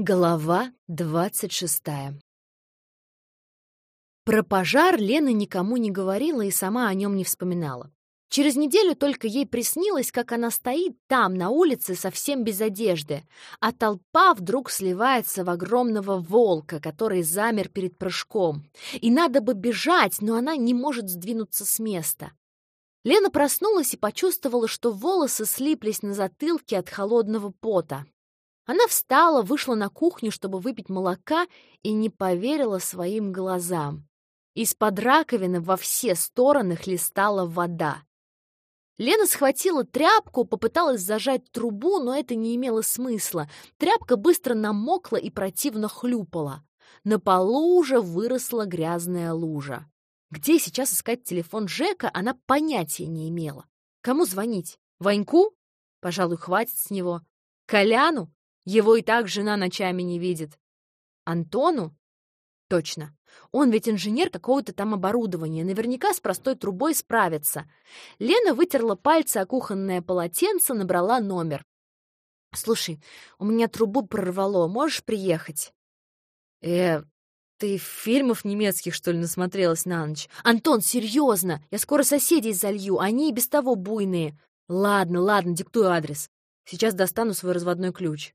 Глава двадцать шестая Про пожар Лена никому не говорила и сама о нем не вспоминала. Через неделю только ей приснилось, как она стоит там, на улице, совсем без одежды, а толпа вдруг сливается в огромного волка, который замер перед прыжком. И надо бы бежать, но она не может сдвинуться с места. Лена проснулась и почувствовала, что волосы слиплись на затылке от холодного пота. Она встала, вышла на кухню, чтобы выпить молока, и не поверила своим глазам. Из-под раковины во все стороны хлестала вода. Лена схватила тряпку, попыталась зажать трубу, но это не имело смысла. Тряпка быстро намокла и противно хлюпала. На полу уже выросла грязная лужа. Где сейчас искать телефон Жека, она понятия не имела. Кому звонить? Ваньку? Пожалуй, хватит с него. Коляну? Его и так жена ночами не видит. Антону? Точно. Он ведь инженер какого-то там оборудования. Наверняка с простой трубой справится. Лена вытерла пальцы о кухонное полотенце, набрала номер. «Слушай, у меня трубу прорвало. Можешь приехать?» «Э, ты фильмов немецких, что ли, насмотрелась на ночь? Антон, серьезно! Я скоро соседей залью, они и без того буйные. Ладно, ладно, диктуй адрес. Сейчас достану свой разводной ключ».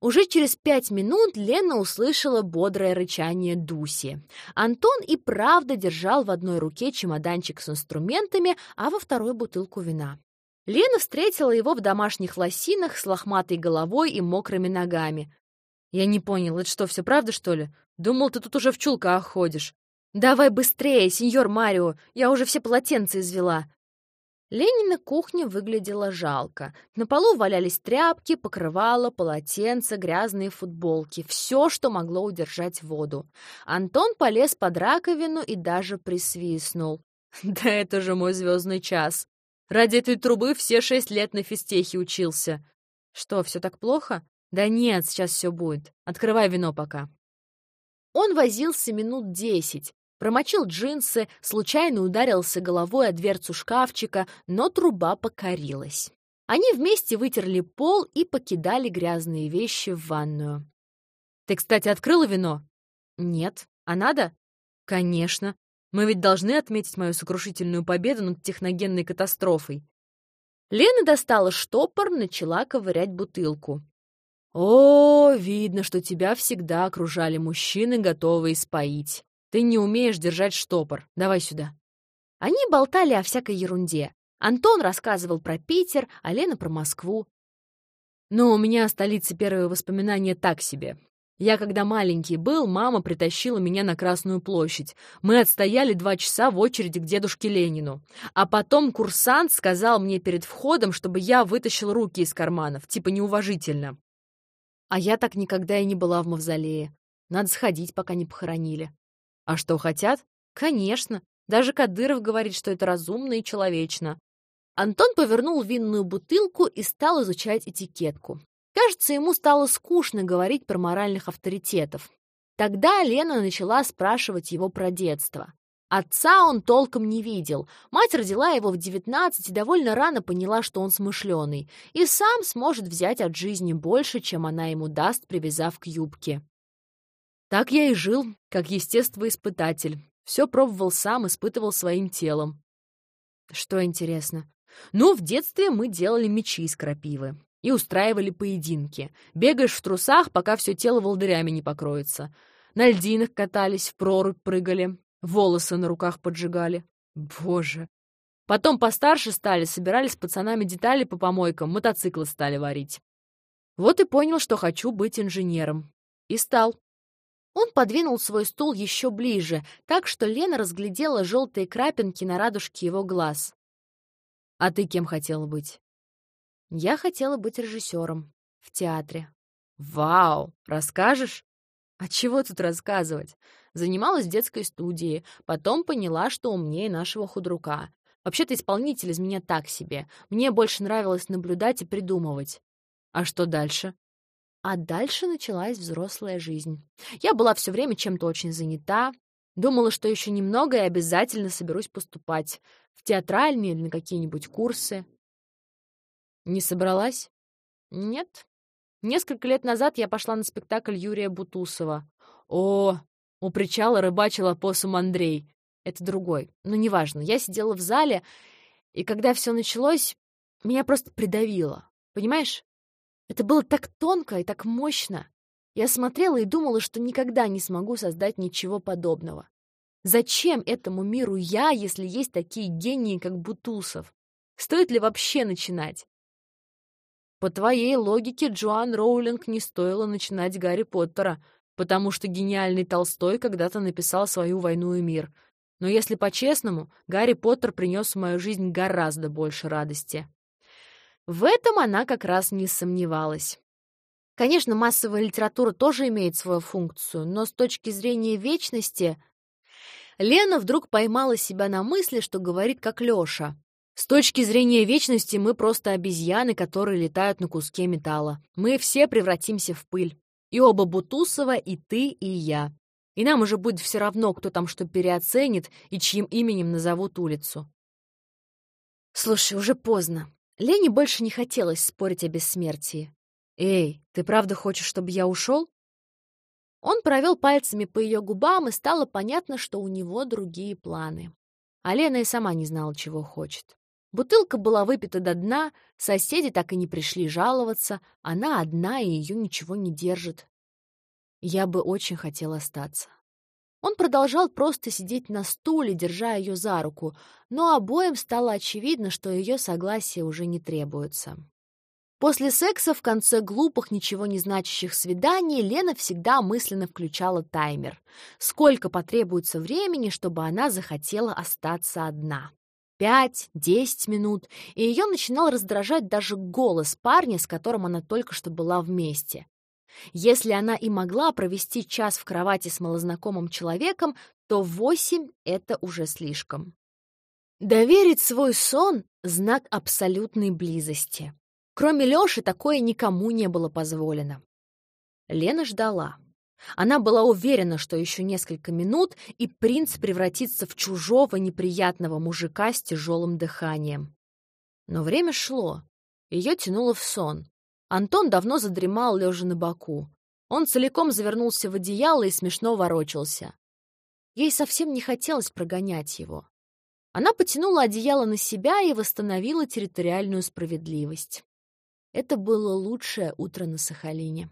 Уже через пять минут Лена услышала бодрое рычание Дуси. Антон и правда держал в одной руке чемоданчик с инструментами, а во второй бутылку вина. Лена встретила его в домашних лосинах с лохматой головой и мокрыми ногами. «Я не понял, это что, все правда, что ли? Думал, ты тут уже в чулках ходишь». «Давай быстрее, сеньор Марио, я уже все полотенца извела», Ленина кухня выглядела жалко. На полу валялись тряпки, покрывала, полотенца, грязные футболки. Все, что могло удержать воду. Антон полез под раковину и даже присвистнул. «Да это же мой звездный час! Ради этой трубы все шесть лет на физтехе учился!» «Что, все так плохо?» «Да нет, сейчас все будет. Открывай вино пока». Он возился минут десять, Промочил джинсы, случайно ударился головой о дверцу шкафчика, но труба покорилась. Они вместе вытерли пол и покидали грязные вещи в ванную. «Ты, кстати, открыла вино?» «Нет. А надо?» «Конечно. Мы ведь должны отметить мою сокрушительную победу над техногенной катастрофой». Лена достала штопор, начала ковырять бутылку. «О, видно, что тебя всегда окружали мужчины, готовые споить. Ты не умеешь держать штопор. Давай сюда». Они болтали о всякой ерунде. Антон рассказывал про Питер, а Лена про Москву. Но у меня о столице первые воспоминания так себе. Я, когда маленький был, мама притащила меня на Красную площадь. Мы отстояли два часа в очереди к дедушке Ленину. А потом курсант сказал мне перед входом, чтобы я вытащил руки из карманов, типа неуважительно. А я так никогда и не была в мавзолее. Надо сходить, пока не похоронили. А что хотят? Конечно. Даже Кадыров говорит, что это разумно и человечно. Антон повернул винную бутылку и стал изучать этикетку. Кажется, ему стало скучно говорить про моральных авторитетов. Тогда Лена начала спрашивать его про детство. Отца он толком не видел. Мать родила его в 19 и довольно рано поняла, что он смышленый, и сам сможет взять от жизни больше, чем она ему даст, привязав к юбке. Так я и жил, как естествоиспытатель. Все пробовал сам, испытывал своим телом. Что интересно? Ну, в детстве мы делали мечи из крапивы и устраивали поединки. Бегаешь в трусах, пока все тело волдырями не покроется. На льдинах катались, в прорубь прыгали, волосы на руках поджигали. Боже! Потом постарше стали, собирали с пацанами детали по помойкам, мотоциклы стали варить. Вот и понял, что хочу быть инженером. И стал. Он подвинул свой стул еще ближе, так что Лена разглядела желтые крапинки на радужке его глаз. «А ты кем хотела быть?» «Я хотела быть режиссером в театре». «Вау! Расскажешь?» «А чего тут рассказывать?» Занималась в детской студии, потом поняла, что умнее нашего худрука. Вообще-то исполнитель из меня так себе. Мне больше нравилось наблюдать и придумывать. А что дальше? А дальше началась взрослая жизнь. Я была все время чем-то очень занята, думала, что еще немного и обязательно соберусь поступать в театральные или на какие-нибудь курсы. Не собралась? Нет. Несколько лет назад я пошла на спектакль Юрия Бутусова. О, у причала рыбачил опоссум Андрей. Это другой. Но ну, неважно. Я сидела в зале, и когда все началось, меня просто придавило. Понимаешь? Это было так тонко и так мощно. Я смотрела и думала, что никогда не смогу создать ничего подобного. Зачем этому миру я, если есть такие гении, как Бутусов? Стоит ли вообще начинать? По твоей логике, Джоан Роулинг не стоило начинать Гарри Поттера, потому что гениальный Толстой когда-то написал свою «Войну и мир». Но если по-честному, Гарри Поттер принес в мою жизнь гораздо больше радости. В этом она как раз не сомневалась. Конечно, массовая литература тоже имеет свою функцию, но с точки зрения вечности... Лена вдруг поймала себя на мысли, что говорит как Лёша. С точки зрения вечности мы просто обезьяны, которые летают на куске металла. Мы все превратимся в пыль. И оба Бутусова, и ты, и я. И нам уже будет все равно, кто там что переоценит и чьим именем назовут улицу. Слушай, уже поздно. Лене больше не хотелось спорить о бессмертии. «Эй, ты правда хочешь, чтобы я ушел?» Он провел пальцами по ее губам, и стало понятно, что у него другие планы. А Лена и сама не знала, чего хочет. Бутылка была выпита до дна, соседи так и не пришли жаловаться, она одна, и ее ничего не держит. Я бы очень хотел остаться. Он продолжал просто сидеть на стуле, держа ее за руку, но обоим стало очевидно, что ее согласие уже не требуется. После секса в конце глупых, ничего не значащих свиданий Лена всегда мысленно включала таймер. Сколько потребуется времени, чтобы она захотела остаться одна. Пять, десять минут, и ее начинал раздражать даже голос парня, с которым она только что была вместе. Если она и могла провести час в кровати с малознакомым человеком, то восемь — это уже слишком. Доверить свой сон — знак абсолютной близости. Кроме Лёши такое никому не было позволено. Лена ждала. Она была уверена, что еще несколько минут, и принц превратится в чужого неприятного мужика с тяжелым дыханием. Но время шло. Ее тянуло в сон. Антон давно задремал, лежа на боку. Он целиком завернулся в одеяло и смешно ворочался. Ей совсем не хотелось прогонять его. Она потянула одеяло на себя и восстановила территориальную справедливость. Это было лучшее утро на Сахалине.